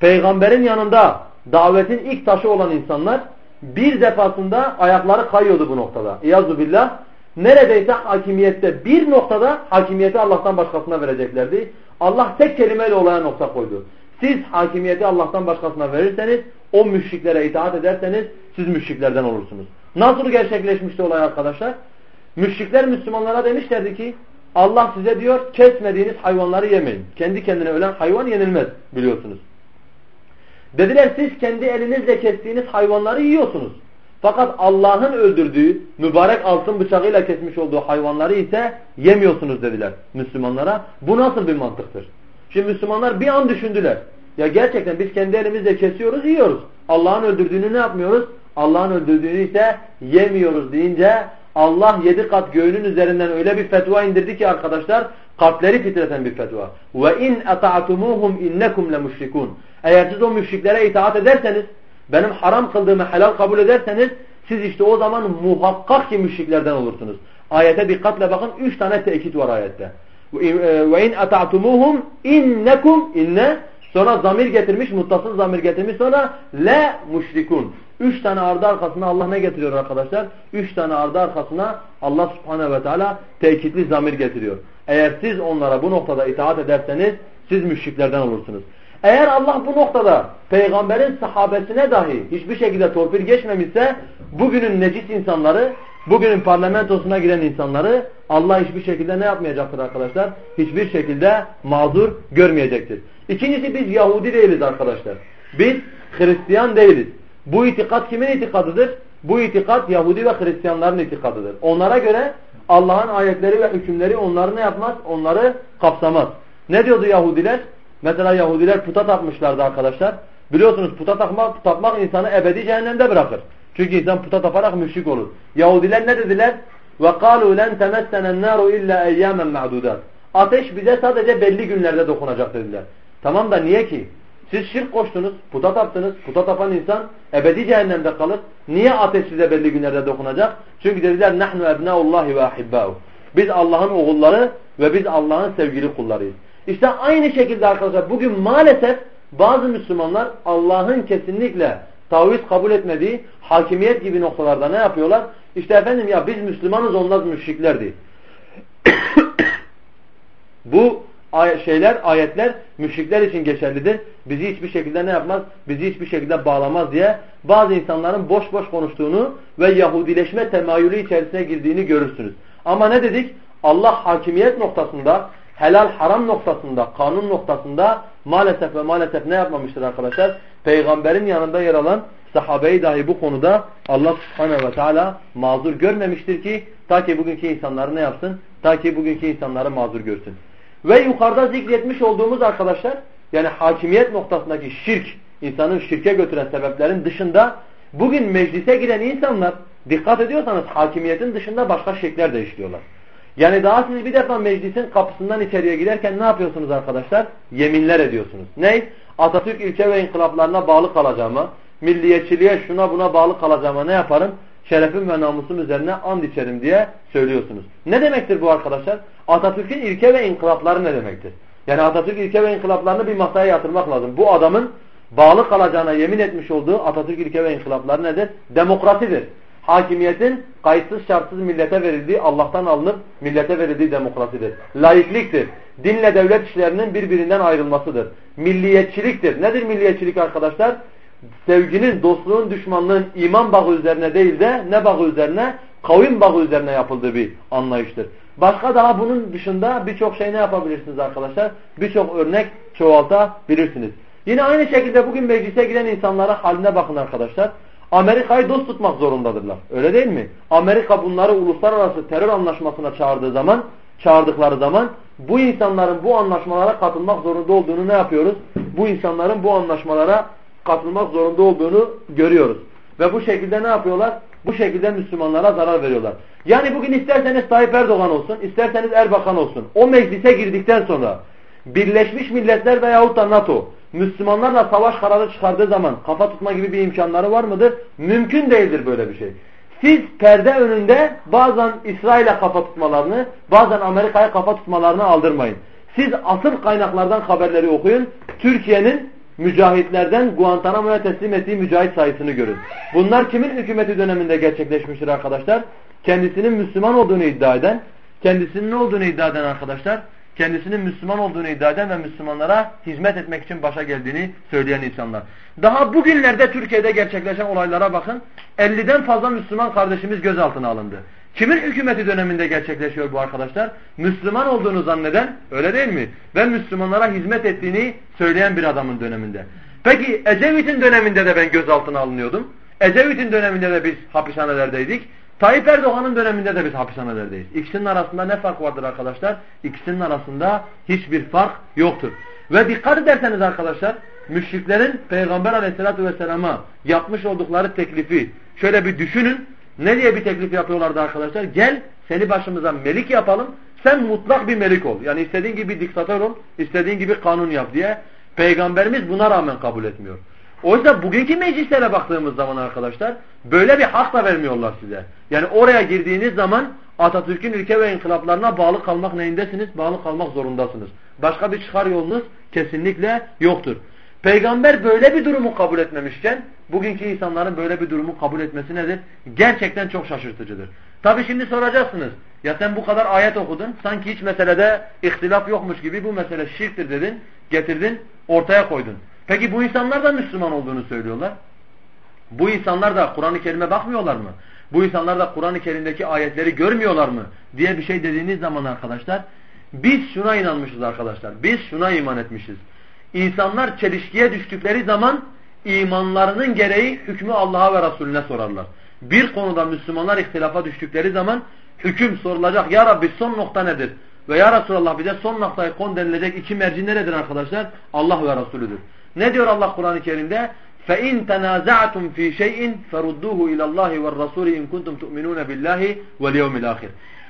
Peygamberin yanında davetin ilk taşı olan insanlar bir defasında ayakları kayıyordu bu noktada. İyazu billah. Neredeyse hakimiyette bir noktada hakimiyeti Allah'tan başkasına vereceklerdi. Allah tek kelimeyle olaya nokta koydu. Siz hakimiyeti Allah'tan başkasına verirseniz, o müşriklere itaat ederseniz siz müşriklerden olursunuz. Nasıl gerçekleşmişti olay arkadaşlar? Müşrikler Müslümanlara demişlerdi ki Allah size diyor kesmediğiniz hayvanları yemeyin. Kendi kendine ölen hayvan yenilmez biliyorsunuz. Dediler siz kendi elinizle kestiğiniz hayvanları yiyorsunuz. Fakat Allah'ın öldürdüğü mübarek altın bıçağıyla kesmiş olduğu hayvanları ise yemiyorsunuz dediler Müslümanlara. Bu nasıl bir mantıktır? Şimdi Müslümanlar bir an düşündüler. Ya gerçekten biz kendi elimizle kesiyoruz, yiyoruz. Allah'ın öldürdüğünü ne yapmıyoruz? Allah'ın öldürdüğünü ise yemiyoruz deyince Allah yedi kat göğünün üzerinden öyle bir fetva indirdi ki arkadaşlar kalpleri titreten bir fetva. Ve in ata'tumuhum innekum lemushrikun. Eğer siz o müşriklere itaat ederseniz, benim haram kıldığımı helal kabul ederseniz siz işte o zaman muhakkak ki müşriklerden olursunuz. Ayete dikkatle bakın. Üç tane tekit var ayette. Ve in ata'tumuhum innekum inne sonra zamir getirmiş, muttasıl zamir getirmiş sonra le müşrikun. Üç tane ardı arkasına Allah ne getiriyor arkadaşlar? Üç tane ardı arkasına Allah subhanehu ve teala tekitli zamir getiriyor. Eğer siz onlara bu noktada itaat ederseniz siz müşriklerden olursunuz. Eğer Allah bu noktada peygamberin sahabesine dahi hiçbir şekilde torpil geçmemişse bugünün necis insanları, bugünün parlamentosuna giren insanları Allah hiçbir şekilde ne yapmayacaktır arkadaşlar? Hiçbir şekilde mazur görmeyecektir. İkincisi biz Yahudi değiliz arkadaşlar. Biz Hristiyan değiliz. Bu itikat kimin itikadıdır? Bu itikat Yahudi ve Hristiyanların itikadıdır. Onlara göre Allah'ın ayetleri ve hükümleri onları ne yapmaz? Onları kapsamaz. Ne diyordu Yahudiler? Mesela Yahudiler puta tapmışlardı arkadaşlar. Biliyorsunuz puta tapmak, tapmak insanı ebedi cehennemde bırakır. Çünkü insan puta taparak müşrik olur. Yahudiler ne dediler? وَقَالُوا لَنْ تَمَسَّنَ النَّارُ اِلَّا اَيَّامًا مَعْدُودًا Ateş bize sadece belli günlerde dokunacak dediler. Tamam da niye ki? Siz şirk koştunuz, puta taptınız. Puta tapan insan ebedi cehennemde kalır. Niye ateş size belli günlerde dokunacak? Çünkü dediler نَحْنُ اَبْنَاءُ اللّٰهِ وَاحِبَّاهُ Biz Allah'ın oğulları ve biz Allah'ın sevgili kullarıyız. İşte aynı şekilde arkadaşlar bugün maalesef bazı Müslümanlar Allah'ın kesinlikle taviz kabul etmediği hakimiyet gibi noktalarda ne yapıyorlar? İşte efendim ya biz Müslümanız onlar müşriklerdi. Bu şeyler, ayetler müşrikler için geçerlidir. Bizi hiçbir şekilde ne yapmaz? Bizi hiçbir şekilde bağlamaz diye bazı insanların boş boş konuştuğunu ve Yahudileşme temayülü içerisine girdiğini görürsünüz. Ama ne dedik? Allah hakimiyet noktasında helal haram noktasında, kanun noktasında maalesef ve maalesef ne yapmamıştır arkadaşlar? Peygamberin yanında yer alan sahabeyi dahi bu konuda Allah subhanehu ve teala mazur görmemiştir ki ta ki bugünkü insanları ne yapsın? Ta ki bugünkü insanları mazur görsün. Ve yukarıda zikretmiş olduğumuz arkadaşlar yani hakimiyet noktasındaki şirk, insanın şirke götüren sebeplerin dışında bugün meclise giren insanlar dikkat ediyorsanız hakimiyetin dışında başka şirkler de işliyorlar. Yani daha siz bir defa meclisin kapısından içeriye giderken ne yapıyorsunuz arkadaşlar? Yeminler ediyorsunuz. Ne? Atatürk ilke ve inkılaplarına bağlı kalacağıma, milliyetçiliğe şuna buna bağlı kalacağıma ne yaparım? Şerefim ve namusum üzerine and içerim diye söylüyorsunuz. Ne demektir bu arkadaşlar? Atatürk'ün ilke ve inkılapları ne demektir? Yani Atatürk ilke ve inkılaplarını bir masaya yatırmak lazım. Bu adamın bağlı kalacağına yemin etmiş olduğu Atatürk ilke ve inkılapları nedir? Demokrasidir hakimiyetin kayıtsız şartsız millete verildiği, Allah'tan alınıp millete verildiği demokrasidir. Laikliktir. Dinle devlet işlerinin birbirinden ayrılmasıdır. Milliyetçiliktir. Nedir milliyetçilik arkadaşlar? Sevginin, dostluğun, düşmanlığın iman bağı üzerine değil de ne bağı üzerine? Kavim bağı üzerine yapıldığı bir anlayıştır. Başka daha bunun dışında birçok şey ne yapabilirsiniz arkadaşlar? Birçok örnek çoğaltabilirsiniz. Yine aynı şekilde bugün meclise giden insanlara haline bakın arkadaşlar. Amerika'yı dost tutmak zorundadırlar. Öyle değil mi? Amerika bunları uluslararası terör anlaşmasına çağırdığı zaman, çağırdıkları zaman bu insanların bu anlaşmalara katılmak zorunda olduğunu ne yapıyoruz? Bu insanların bu anlaşmalara katılmak zorunda olduğunu görüyoruz. Ve bu şekilde ne yapıyorlar? Bu şekilde Müslümanlara zarar veriyorlar. Yani bugün isterseniz Tayyip Erdoğan olsun, isterseniz Erbakan olsun. O meclise girdikten sonra Birleşmiş Milletler veyahut da NATO Müslümanlarla savaş kararı çıkardığı zaman kafa tutma gibi bir imkanları var mıdır? Mümkün değildir böyle bir şey. Siz perde önünde bazen İsrail'e kafa tutmalarını, bazen Amerika'ya kafa tutmalarını aldırmayın. Siz asıl kaynaklardan haberleri okuyun. Türkiye'nin mücahitlerden Guantanamo'ya teslim ettiği mücahit sayısını görün. Bunlar kimin hükümeti döneminde gerçekleşmiştir arkadaşlar? Kendisinin Müslüman olduğunu iddia eden, kendisinin ne olduğunu iddia eden arkadaşlar, kendisinin Müslüman olduğunu iddia eden ve Müslümanlara hizmet etmek için başa geldiğini söyleyen insanlar. Daha bugünlerde Türkiye'de gerçekleşen olaylara bakın. 50'den fazla Müslüman kardeşimiz gözaltına alındı. Kimin hükümeti döneminde gerçekleşiyor bu arkadaşlar? Müslüman olduğunu zanneden, öyle değil mi? Ve Müslümanlara hizmet ettiğini söyleyen bir adamın döneminde. Peki Ecevit'in döneminde de ben gözaltına alınıyordum. Ecevit'in döneminde de biz hapishanelerdeydik. Tayyip Erdoğan'ın döneminde de biz hapishanelerdeyiz. İkisinin arasında ne fark vardır arkadaşlar? İkisinin arasında hiçbir fark yoktur. Ve dikkat ederseniz arkadaşlar, müşriklerin Peygamber aleyhissalatü vesselama yapmış oldukları teklifi şöyle bir düşünün. Ne diye bir teklif yapıyorlardı arkadaşlar? Gel seni başımıza melik yapalım. Sen mutlak bir melik ol. Yani istediğin gibi diktatör ol, istediğin gibi kanun yap diye. Peygamberimiz buna rağmen kabul etmiyor. Oysa bugünkü meclislere baktığımız zaman arkadaşlar böyle bir hak da vermiyorlar size. Yani oraya girdiğiniz zaman Atatürk'ün ülke ve inkılaplarına bağlı kalmak neyindesiniz? Bağlı kalmak zorundasınız. Başka bir çıkar yolunuz kesinlikle yoktur. Peygamber böyle bir durumu kabul etmemişken bugünkü insanların böyle bir durumu kabul etmesi nedir? Gerçekten çok şaşırtıcıdır. Tabi şimdi soracaksınız. Ya sen bu kadar ayet okudun. Sanki hiç meselede ihtilaf yokmuş gibi bu mesele şirktir dedin. Getirdin ortaya koydun. Peki bu insanlar da Müslüman olduğunu söylüyorlar. Bu insanlar da Kur'an-ı Kerim'e bakmıyorlar mı? Bu insanlar da Kur'an-ı Kerim'deki ayetleri görmüyorlar mı? diye bir şey dediğiniz zaman arkadaşlar biz şuna inanmışız arkadaşlar. Biz şuna iman etmişiz. İnsanlar çelişkiye düştükleri zaman imanlarının gereği hükmü Allah'a ve Resulüne sorarlar. Bir konuda Müslümanlar ihtilafa düştükleri zaman hüküm sorulacak. Ya Rabbi son nokta nedir? Ve Ya Resulallah bize son noktayı kon denilecek iki merci neredir arkadaşlar? Allah ve Resulüdür. Ne diyor Allah Kur'an-ı Kerim'de? فَاِنْ تَنَازَعْتُمْ ف۪ي شَيْءٍ فَرُدُّوهُ اِلَى اللّٰهِ وَالرَّسُولِ اِنْ كُنْتُمْ تُؤْمِنُونَ بِاللّٰهِ وَالْيَوْمِ الْآخِرِ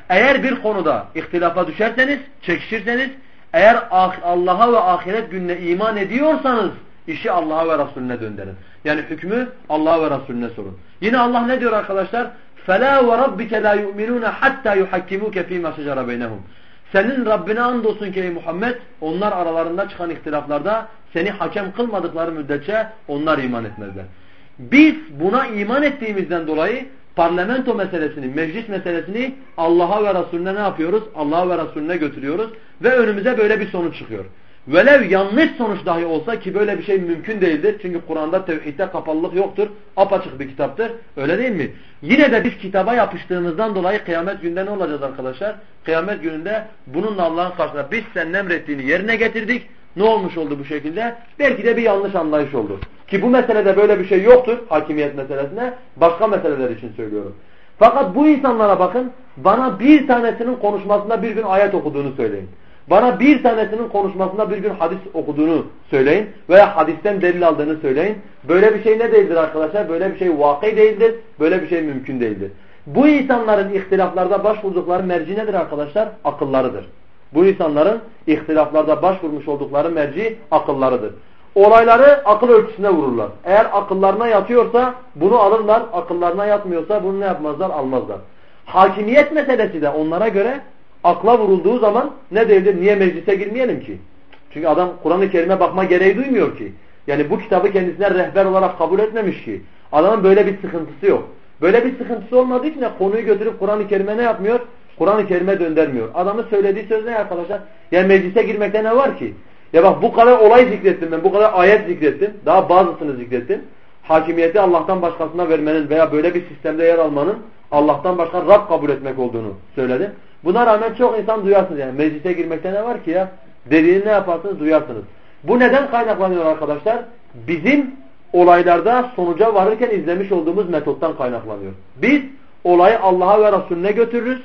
Eğer bir konuda ihtilafa düşerseniz, çekişirseniz, eğer Allah'a ve ahiret gününe iman ediyorsanız işi Allah'a ve Resulüne döndürün. Yani hükmü Allah'a ve Resulüne sorun. Yine Allah ne diyor arkadaşlar? فَلَا وَرَبِّكَ لَا يُؤْمِنُونَ حَتَّى يُحَكِّمُوكَ ف۪ي مَا شَجَرَ بَيْنَهُمْ senin Rabbine andolsun ki ey Muhammed onlar aralarında çıkan ihtilaflarda seni hakem kılmadıkları müddetçe onlar iman etmezler. Biz buna iman ettiğimizden dolayı parlamento meselesini, meclis meselesini Allah'a ve Resulüne ne yapıyoruz? Allah'a ve Resulüne götürüyoruz ve önümüze böyle bir sonuç çıkıyor. Velev yanlış sonuç dahi olsa ki böyle bir şey mümkün değildir. Çünkü Kur'an'da tevhidde kapalılık yoktur. Apaçık bir kitaptır. Öyle değil mi? Yine de biz kitaba yapıştığımızdan dolayı kıyamet günde ne olacağız arkadaşlar? Kıyamet gününde bununla Allah'ın karşısında biz senin emrettiğini yerine getirdik. Ne olmuş oldu bu şekilde? Belki de bir yanlış anlayış oldu. Ki bu meselede böyle bir şey yoktur hakimiyet meselesine. Başka meseleler için söylüyorum. Fakat bu insanlara bakın bana bir tanesinin konuşmasında bir gün ayet okuduğunu söyleyin. Bana bir tanesinin konuşmasında bir gün hadis okuduğunu söyleyin veya hadisten delil aldığını söyleyin. Böyle bir şey ne değildir arkadaşlar? Böyle bir şey vakı değildir. Böyle bir şey mümkün değildir. Bu insanların ihtilaflarda başvurdukları merci nedir arkadaşlar? Akıllarıdır. Bu insanların ihtilaflarda başvurmuş oldukları merci akıllarıdır. Olayları akıl ölçüsüne vururlar. Eğer akıllarına yatıyorsa bunu alırlar. Akıllarına yatmıyorsa bunu ne yapmazlar? Almazlar. Hakimiyet meselesi de onlara göre akla vurulduğu zaman ne değildir? Niye meclise girmeyelim ki? Çünkü adam Kur'an-ı Kerim'e bakma gereği duymuyor ki. Yani bu kitabı kendisine rehber olarak kabul etmemiş ki. Adamın böyle bir sıkıntısı yok. Böyle bir sıkıntısı olmadığı için konuyu götürüp Kur'an-ı Kerim'e ne yapmıyor? Kur'an-ı Kerim'e döndürmüyor. Adamın söylediği söz ne arkadaşlar? Yani meclise girmekte ne var ki? Ya bak bu kadar olay zikrettim ben, bu kadar ayet zikrettim. Daha bazısını zikrettim. Hakimiyeti Allah'tan başkasına vermenin veya böyle bir sistemde yer almanın Allah'tan başka Rab kabul etmek olduğunu söyledi. Buna rağmen çok insan duyarsınız yani meclise girmekte ne var ki ya? Dediğini ne yaparsınız duyarsınız. Bu neden kaynaklanıyor arkadaşlar? Bizim olaylarda sonuca varırken izlemiş olduğumuz metottan kaynaklanıyor. Biz olayı Allah'a ve Resulüne götürürüz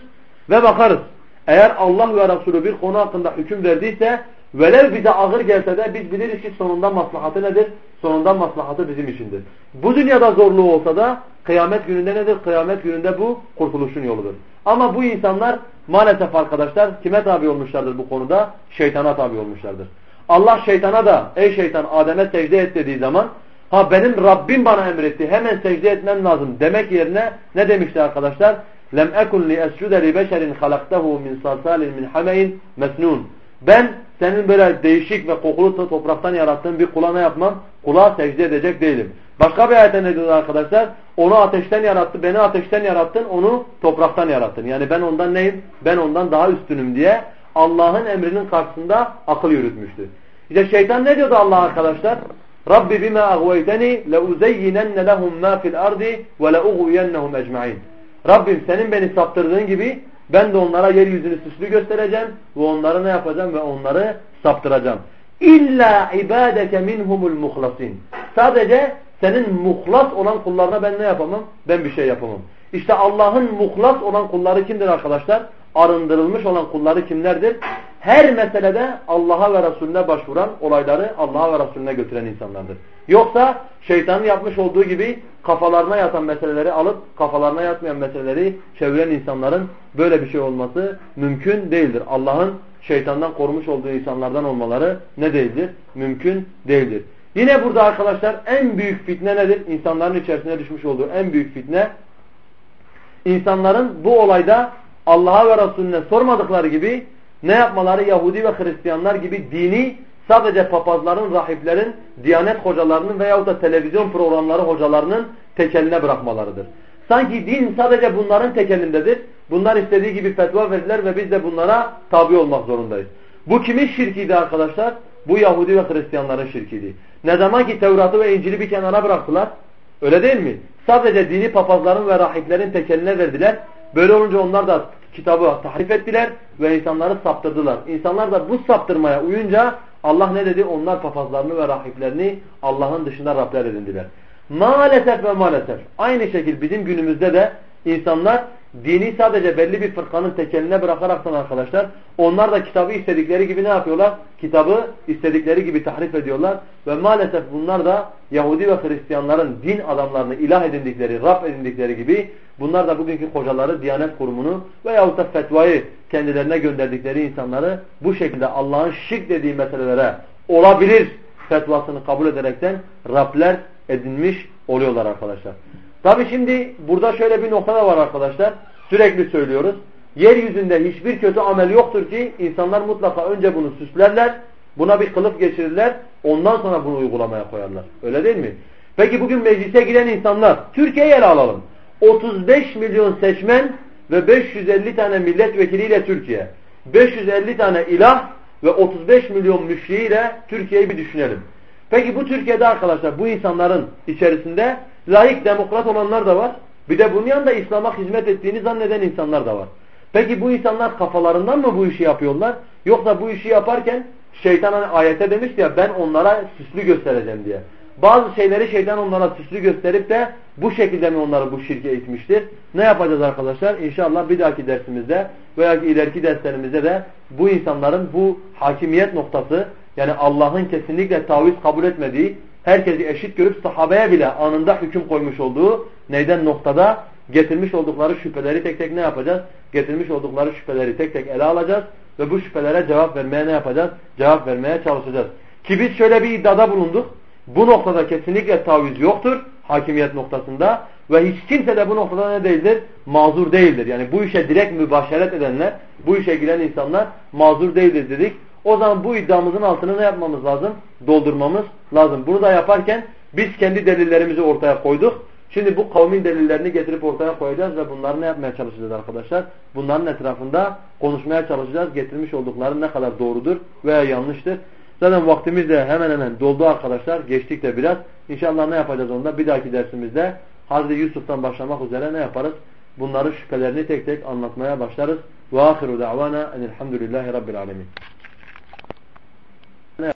ve bakarız. Eğer Allah ve Resulü bir konu hakkında hüküm verdiyse velev bize ağır gelse de biz biliriz ki sonunda maslahatı nedir? Sonunda maslahatı bizim içindir. Bu dünyada zorluğu olsa da kıyamet gününde nedir? Kıyamet gününde bu kurtuluşun yoludur. Ama bu insanlar maalesef arkadaşlar kime tabi olmuşlardır bu konuda? Şeytana tabi olmuşlardır. Allah şeytana da ey şeytan Adem'e secde et dediği zaman ha benim Rabbim bana emretti hemen secde etmem lazım demek yerine ne demişti arkadaşlar? Lem ekun li escude li beşerin halaktahu min salsalin min hamein mesnun. Ben senin böyle değişik ve kokulu topraktan yarattığın bir kula ne yapmam? Kula secde edecek değilim. Başka bir ayette ne diyor arkadaşlar? Onu ateşten yarattı, beni ateşten yarattın, onu topraktan yarattın. Yani ben ondan neyim? Ben ondan daha üstünüm diye Allah'ın emrinin karşısında akıl yürütmüştü. İşte şeytan ne diyordu Allah arkadaşlar? Rabbi bima agveyteni leuzeyyinenne lehum ma fil ardi ve leughwiyennehum ecmaîn. Rabbim senin beni saptırdığın gibi ben de onlara yeryüzünü süslü göstereceğim ve onları ne yapacağım ve onları saptıracağım. İlla ibadeke minhumul muhlasin. Sadece senin muhlas olan kullarına ben ne yapamam? Ben bir şey yapamam. İşte Allah'ın muhlas olan kulları kimdir arkadaşlar? Arındırılmış olan kulları kimlerdir? Her meselede Allah'a ve Resulüne başvuran olayları Allah'a ve Resulüne götüren insanlardır. Yoksa şeytanın yapmış olduğu gibi kafalarına yatan meseleleri alıp kafalarına yatmayan meseleleri çeviren insanların böyle bir şey olması mümkün değildir. Allah'ın şeytandan korumuş olduğu insanlardan olmaları ne değildir? Mümkün değildir. Yine burada arkadaşlar en büyük fitne nedir? İnsanların içerisine düşmüş olduğu en büyük fitne insanların bu olayda Allah'a ve Resulüne sormadıkları gibi ne yapmaları Yahudi ve Hristiyanlar gibi dini sadece papazların, rahiplerin, diyanet hocalarının veyahut da televizyon programları hocalarının tekeline bırakmalarıdır. Sanki din sadece bunların tekelindedir. Bunlar istediği gibi fetva verirler ve biz de bunlara tabi olmak zorundayız. Bu kimin şirkiydi arkadaşlar? Bu Yahudi ve Hristiyanların şirkiydi. Ne zaman ki Tevrat'ı ve İncil'i bir kenara bıraktılar. Öyle değil mi? Sadece dini papazların ve rahiplerin tekeline verdiler. Böyle olunca onlar da kitabı tahrif ettiler ve insanları saptırdılar. İnsanlar da bu saptırmaya uyunca Allah ne dedi? Onlar papazlarını ve rahiplerini Allah'ın dışında Rabler edindiler. Maalesef ve maalesef aynı şekilde bizim günümüzde de insanlar dini sadece belli bir fırkanın tekeline bırakaraktan arkadaşlar onlar da kitabı istedikleri gibi ne yapıyorlar? Kitabı istedikleri gibi tahrif ediyorlar ve maalesef bunlar da Yahudi ve Hristiyanların din adamlarını ilah edindikleri, Rab edindikleri gibi bunlar da bugünkü hocaları, Diyanet Kurumu'nu veyahut da fetvayı kendilerine gönderdikleri insanları bu şekilde Allah'ın şirk dediği meselelere olabilir fetvasını kabul ederekten Rabler edinmiş oluyorlar arkadaşlar. Tabi şimdi burada şöyle bir nokta da var arkadaşlar. Sürekli söylüyoruz. Yeryüzünde hiçbir kötü amel yoktur ki insanlar mutlaka önce bunu süslerler. Buna bir kılıf geçirirler. Ondan sonra bunu uygulamaya koyarlar. Öyle değil mi? Peki bugün meclise giren insanlar Türkiye'yi ele alalım. 35 milyon seçmen ve 550 tane milletvekiliyle Türkiye. 550 tane ilah ve 35 milyon müşriğiyle Türkiye'yi bir düşünelim. Peki bu Türkiye'de arkadaşlar bu insanların içerisinde layık demokrat olanlar da var. Bir de bunun yanında İslam'a hizmet ettiğini zanneden insanlar da var. Peki bu insanlar kafalarından mı bu işi yapıyorlar? Yoksa bu işi yaparken şeytan hani ayete demişti ya ben onlara süslü göstereceğim diye. Bazı şeyleri şeytan onlara süslü gösterip de bu şekilde mi onları bu şirke itmiştir? Ne yapacağız arkadaşlar? İnşallah bir dahaki dersimizde veya ileriki derslerimizde de bu insanların bu hakimiyet noktası yani Allah'ın kesinlikle taviz kabul etmediği, herkesi eşit görüp sahabeye bile anında hüküm koymuş olduğu neyden noktada getirmiş oldukları şüpheleri tek tek ne yapacağız? Getirmiş oldukları şüpheleri tek tek ele alacağız ve bu şüphelere cevap vermeye ne yapacağız? Cevap vermeye çalışacağız. Ki biz şöyle bir iddiada bulunduk. Bu noktada kesinlikle taviz yoktur hakimiyet noktasında ve hiç kimse de bu noktada ne değildir? Mazur değildir. Yani bu işe direkt mübaşeret edenler, bu işe giren insanlar mazur değildir dedik. O zaman bu iddiamızın altını ne yapmamız lazım? Doldurmamız lazım. Bunu da yaparken biz kendi delillerimizi ortaya koyduk. Şimdi bu kavmin delillerini getirip ortaya koyacağız ve bunları ne yapmaya çalışacağız arkadaşlar? Bunların etrafında konuşmaya çalışacağız. Getirmiş oldukları ne kadar doğrudur veya yanlıştır. Zaten vaktimiz de hemen hemen doldu arkadaşlar. Geçtik de biraz. İnşallah ne yapacağız onda? Bir dahaki dersimizde Hazreti Yusuf'tan başlamak üzere ne yaparız? Bunların şüphelerini tek tek anlatmaya başlarız. Ve ahiru da'vana enilhamdülillahi rabbil alemin.